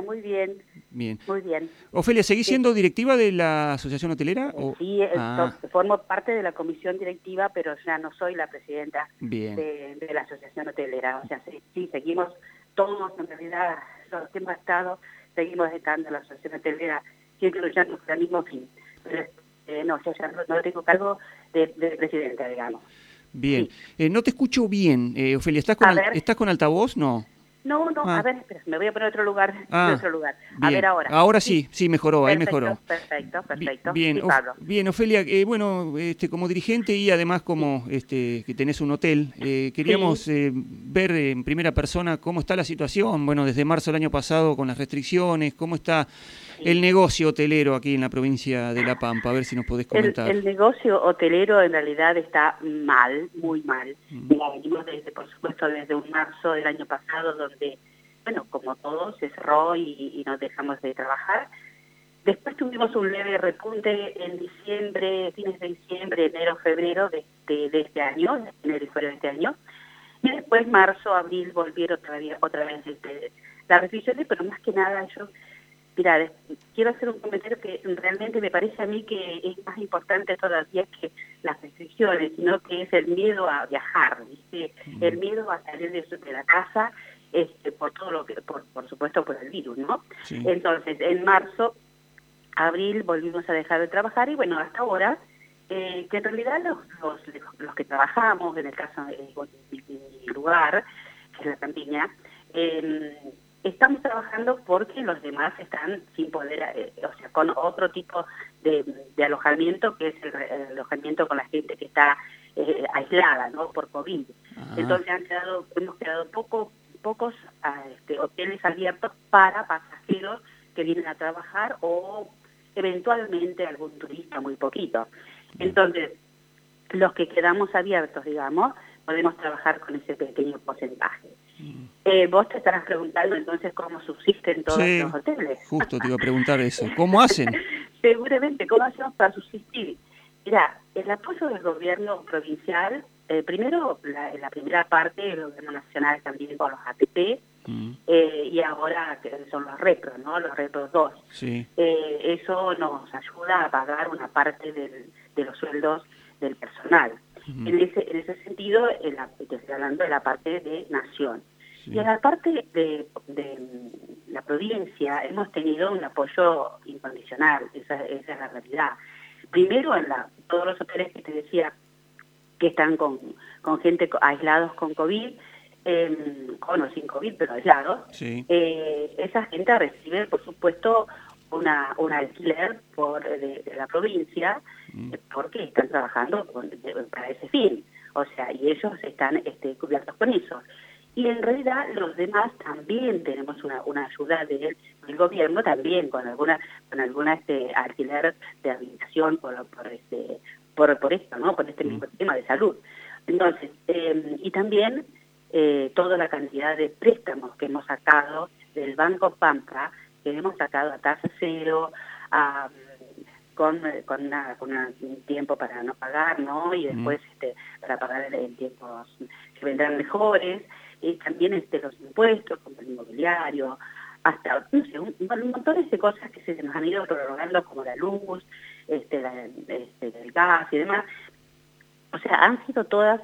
Muy bien. Bien. Muy bien. Ofelia, ¿seguís siendo directiva de la Asociación Hotelera? O... Sí, Ah, formo parte de la comisión directiva, pero ya no soy la presidenta Bien. de, de la Asociación Hotelera. O sea, sí, sí, seguimos todos, en realidad, los que hemos estado, seguimos estando en la Asociación Hotelera, siempre luchando por el mismo fin. Pero eh, no, yo ya no, no tengo cargo de, de presidenta, digamos. Bien. Eh, no te escucho bien, eh, Ofelia. ¿Estás con, al-. ¿Estás con altavoz? No. No, no, Ah. a ver, espera, me voy a poner otro lugar, Ah, otro lugar. A bien. ver ahora. sí, sí, mejoró, ahí mejoró. Perfecto, perfecto. Bien, Sí, Of- Pablo. bien, Ofelia, eh, bueno, este, como dirigente y además como este, que tenés un hotel, eh, queríamos eh, ver en primera persona cómo está la situación, bueno, desde marzo del año pasado con las restricciones, cómo está el negocio hotelero aquí en la provincia de La Pampa, a ver si nos podés El, comentar. el negocio hotelero en realidad está mal, muy mal. Mm. Mira, venimos desde, por supuesto, desde un marzo del año pasado, donde, bueno, como todo, se cerró y, y nos dejamos de trabajar. Después tuvimos un leve repunte en diciembre, fines de diciembre, enero, febrero de este, de este año, enero y febrero de este año. Y después marzo, abril volvieron otra vez, otra vez este, las restricciones, pero más que nada yo Mira, quiero hacer un comentario que realmente me parece a mí que es más importante todavía que las restricciones, sino que es el miedo a viajar, ¿viste? el miedo a salir de, de la casa este, por todo lo que, por, por supuesto por el virus, ¿no? Sí. Entonces, en marzo, abril volvimos a dejar de trabajar y bueno, hasta ahora, eh, que en realidad los, los, los que trabajamos, en el caso de mi, mi lugar, que es la campiña, eh, estamos trabajando porque los demás están sin poder, eh, o sea, con otro tipo de, de alojamiento, que es el, el alojamiento con la gente que está eh, aislada, ¿no? Por COVID. Entonces han quedado, hemos quedado poco, pocos ah, este, hoteles abiertos para pasajeros que vienen a trabajar o eventualmente algún turista, muy poquito. Entonces, los que quedamos abiertos, digamos, podemos trabajar con ese pequeño porcentaje. Eh, vos te estarás preguntando entonces cómo subsisten todos Sí, los hoteles. justo te iba a preguntar eso. ¿Cómo hacen? Seguramente, ¿cómo hacemos para subsistir? Mira, el apoyo del gobierno provincial, eh, primero la, en la primera parte el gobierno nacional también con los ATP, Mm, eh, y ahora que son los repros, ¿no? Los repros 2. Sí. Eh, eso nos ayuda a pagar una parte del- de los sueldos del personal. En ese en ese sentido, en la, te estoy hablando de la parte de nación. Sí. Y en la parte de, de, mm, la provincia hemos tenido un apoyo incondicional, esa, esa es la realidad. Primero, en la, todos los hoteles que te decía que están con, con gente aislados con COVID, eh, con o sin COVID, pero aislados, Sí. eh, esa gente recibe, por supuesto, una, un alquiler por, de, de la provincia Mm. porque están trabajando con- de- para ese fin. O sea, y ellos están este, cubiertos con eso. Y en realidad los demás también tenemos una, una ayuda del, del gobierno, también con alguna con alguna este, alquiler de habitación por, por, este, por, por esto, ¿no? Por este mismo tema de salud. Entonces, eh, y también eh, toda la cantidad de préstamos que hemos sacado del Banco Pampa, que hemos sacado a tasa cero, a, con, con, una- con una- un tiempo para no pagar, ¿no? Y después este, para pagar en, en tiempos que vendrán mejores, y también este, los impuestos, como el inmobiliario, hasta, no sé, un, un montón de cosas que se nos han ido prorrogando, como la luz, este, la- este, el gas y demás. O sea, han sido todas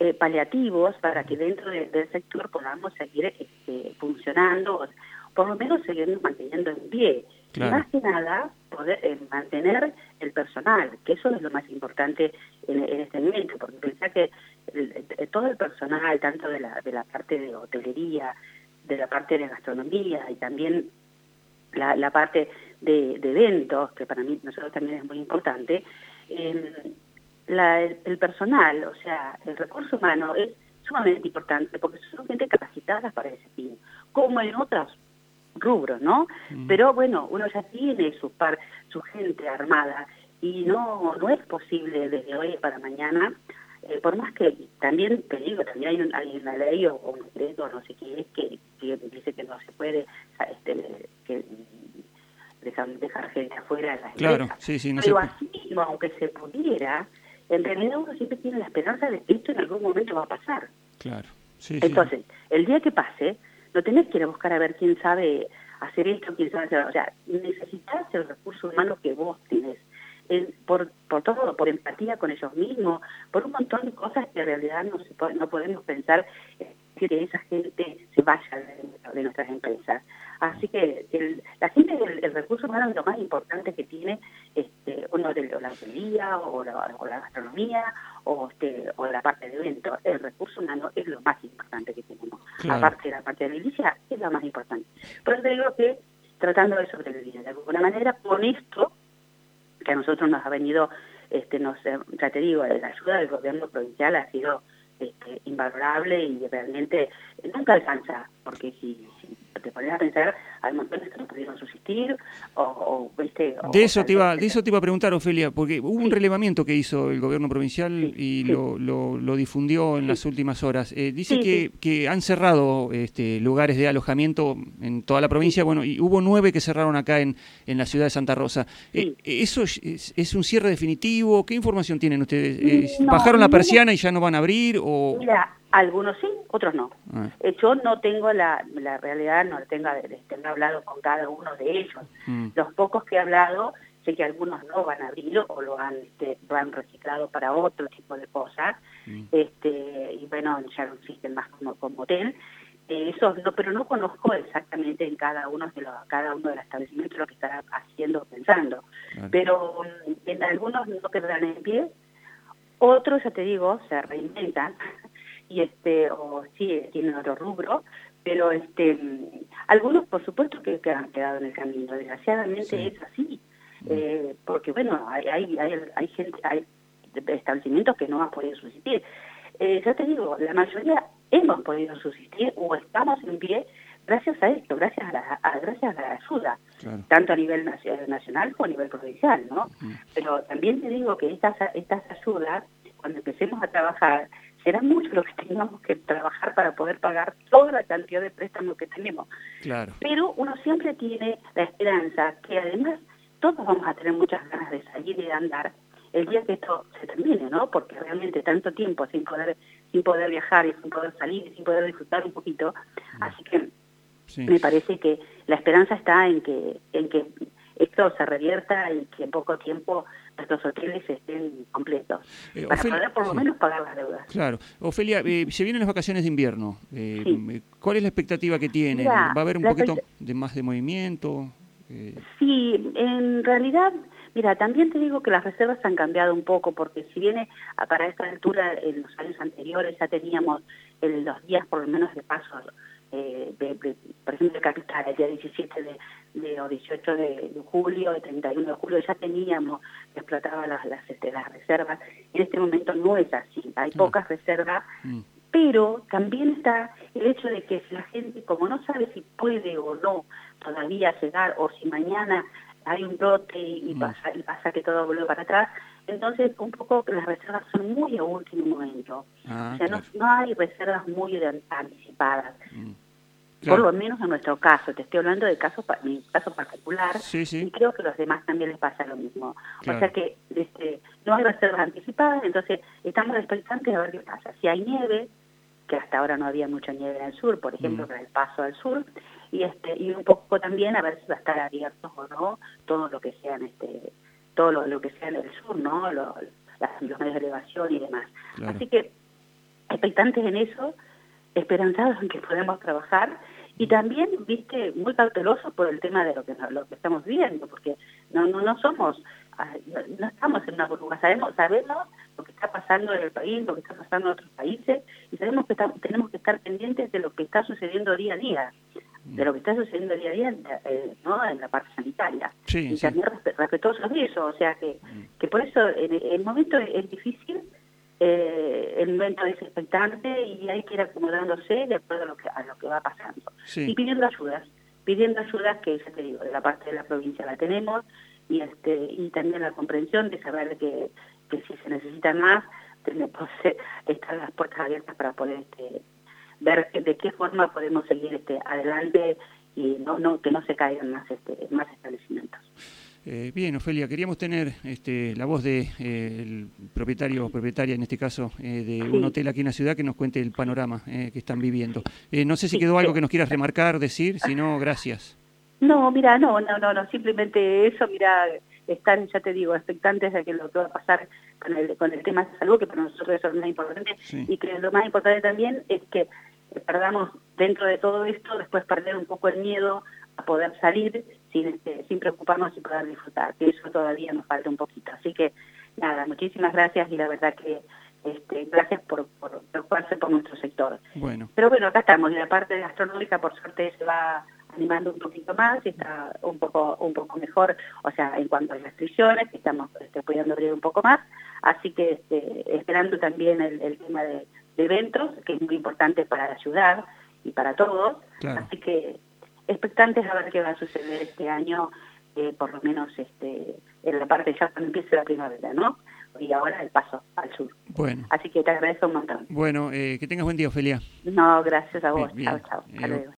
eh, paliativos para que dentro de- del sector podamos seguir este, funcionando, o por lo menos seguirnos manteniendo en pie. Claro. Más que nada, poder eh, mantener el personal, que eso es lo más importante en, en este momento, porque pensá que el- el- todo el personal, tanto de la, de la parte de hotelería, de la parte de gastronomía y también la, la parte de, de eventos, que para mí nosotros también es muy importante, eh, la- el, el personal, o sea, el recurso humano es sumamente importante porque son gente capacitada para ese fin, como en otros rubros, ¿no? Pero bueno, uno ya tiene su par, su gente armada y no no es posible desde hoy para mañana, eh, por más que también te digo, también hay, un- hay una ley o, o un decreto, no sé qué es, que, que dice que no se puede este, que, dejar, dejar gente afuera de las Claro, empresas. sí, sí, no Pero así mismo, aunque se pudiera, en realidad uno siempre tiene la esperanza de que esto en algún momento va a pasar. Claro. Sí, sí. Entonces, el día que pase, no tenés que ir a buscar a ver quién sabe hacer esto, quién sabe hacer, o sea, necesitas el recurso humano que vos tenés. Por, por todo, por empatía con ellos mismos, por un montón de cosas que en realidad no, se no podemos pensar que esa gente se vaya de, nuestras empresas. Así que el, la gente, el, recurso humano es lo más importante que tiene este, uno de la hotelería o la, o la gastronomía o, este, o la parte de eventos. El recurso humano es lo más importante que tenemos. Aparte de la parte de la milicia, es lo más importante. Por eso te digo que tratando de sobrevivir de alguna manera con esto que a nosotros nos ha venido, este, nos, ya te digo, la ayuda del gobierno provincial ha sido este, invalorable y realmente nunca alcanza, porque si, te pones a pensar, hay montones que no pudieron subsistir, o, de, eso te iba, de eso te iba a preguntar, Ofelia, porque hubo un relevamiento que hizo el gobierno provincial y Lo, lo, difundió en las últimas horas. Eh, dice que, que han cerrado este, lugares de alojamiento en toda la provincia, bueno, y hubo nueve que cerraron acá en, en la ciudad de Santa Rosa. Eh, ¿Eso es, un cierre definitivo? ¿Qué información tienen ustedes? ¿Bajaron la persiana y ya no van a abrir? O... Mira, algunos sí, otros no. Ah. Eh, yo no tengo la, la realidad, no tengo, tengo hablado con cada uno de ellos. Mm. Los pocos que he hablado, sé que algunos no van a abrir o lo han, este, han reciclado para otro tipo de cosas. Mm. este Y bueno, ya no existen más como, como hotel. Eh, eso no, pero no conozco exactamente en cada uno de los, cada uno de los establecimientos lo que están haciendo pensando. Pero mm, en algunos no quedarán en pie, otros, ya te digo, se reinventan y este o sí tienen otro rubro pero este algunos por supuesto que, han quedado en el camino. Desgraciadamente es así mm. eh, porque bueno hay hay hay, gente hay establecimientos que no han podido subsistir. Eh, ya te digo la mayoría hemos podido subsistir o estamos en pie gracias a esto gracias a la gracias a la ayuda tanto a nivel nacional como a nivel provincial no mm. pero también te digo que estas estas ayudas cuando empecemos a trabajar será mucho lo que tengamos que trabajar para poder pagar toda la cantidad de préstamos que tenemos. Claro. Pero uno siempre tiene la esperanza que además todos vamos a tener muchas ganas de salir y de andar el día que esto se termine, ¿no? Porque realmente tanto tiempo sin poder sin poder viajar y sin poder salir y sin poder disfrutar un poquito, así que me parece que la esperanza está en que en que esto se revierta y que en poco tiempo nuestros hoteles estén completos, eh, para poder por lo menos pagar las deudas. Claro. Ofelia, eh, se vienen las vacaciones de invierno. Eh, ¿Cuál es la expectativa que tienen? ¿Va a haber un poquito de más de movimiento? Sí, en realidad... Mira, también te digo que las reservas han cambiado un poco, porque si viene para esta altura, en los años anteriores ya teníamos en los días por lo menos de paso eh, de, por ejemplo, de capital, el día 17 de, o 18 de, julio, el 31 de julio, ya teníamos que explotaban las, las, este, las reservas. En este momento no es así, hay mm. pocas reservas, mm. pero también está el hecho de que la gente, como no sabe si puede o no todavía llegar, o si mañana hay un brote y, mm. pasa, y pasa que todo vuelve para atrás, entonces un poco las reservas son muy a último momento. Ah, o sea, no, no, hay reservas muy anticipadas. Mm. Por lo menos en nuestro caso, te estoy hablando de caso, mi caso particular, y creo que a los demás también les pasa lo mismo. O sea que este, no hay reservas anticipadas, entonces estamos expectantes a ver qué pasa. Si hay nieve, que hasta ahora no había mucha nieve en el sur, por ejemplo, mm. para el paso al sur, y este y un poco también a ver si va a estar abierto o no todo lo que sean este todo lo, que sea en el sur, ¿no? Los, los medios de elevación y demás. Así que expectantes en eso, esperanzados en que podemos trabajar. Y también, viste, muy cautelosos por el tema de lo que lo que estamos viendo, porque no no no somos ah, no, estamos en una burbuja, sabemos sabemos lo que está pasando en el país, lo que está pasando en otros países y sabemos que tenemos que estar pendientes de lo que está sucediendo día a día de lo que está sucediendo día a día eh, ¿no? en la parte sanitaria. y también respetuosos de eso, o sea que, mm. que por eso en el momento es difícil, eh, el momento es expectante y hay que ir acomodándose de acuerdo a lo que, a lo que va pasando. Y pidiendo ayudas, pidiendo ayudas que, ya te digo, de la parte de la provincia la tenemos y este y también la comprensión de saber que, que si se necesita más, tenemos estar las puertas abiertas para poder este, ver de qué forma podemos seguir este adelante y no, no que no se caigan más este más establecimientos. Eh, bien, Ofelia, queríamos tener este, la voz del de, eh, propietario o propietaria, en este caso, eh, de un hotel aquí en la ciudad que nos cuente el panorama que están viviendo. no sé si quedó algo que nos quieras remarcar, decir, si no, gracias. No, mira, no, no, no, no, simplemente eso, mira, están, ya te digo, expectantes de que lo que va a pasar con el, con el tema de salud, que para nosotros es lo más importante, y que lo más importante también es que perdamos dentro de todo esto, después perder un poco el miedo a poder salir sin, este, sin preocuparnos y poder disfrutar, que eso todavía nos falta un poquito. Así que, nada, muchísimas gracias y la verdad que este, gracias por, por preocuparse por nuestro sector. Bueno. Pero bueno, acá estamos, y la parte gastronómica por suerte se va animando un poquito más y está un poco un poco mejor, o sea, en cuanto a restricciones, estamos este, pudiendo abrir un poco más, así que este, esperando también el, tema de, eventos, que es muy importante para ayudar y para todos, así que expectantes a ver qué va a suceder este año, eh, por lo menos este, en la parte ya cuando empiece la primavera, ¿no? Y ahora el paso al sur. Bueno. Así que te agradezco un montón. Bueno, eh, que tengas buen día, Ofelia. No, gracias a vos. Chao, chao. Hasta luego.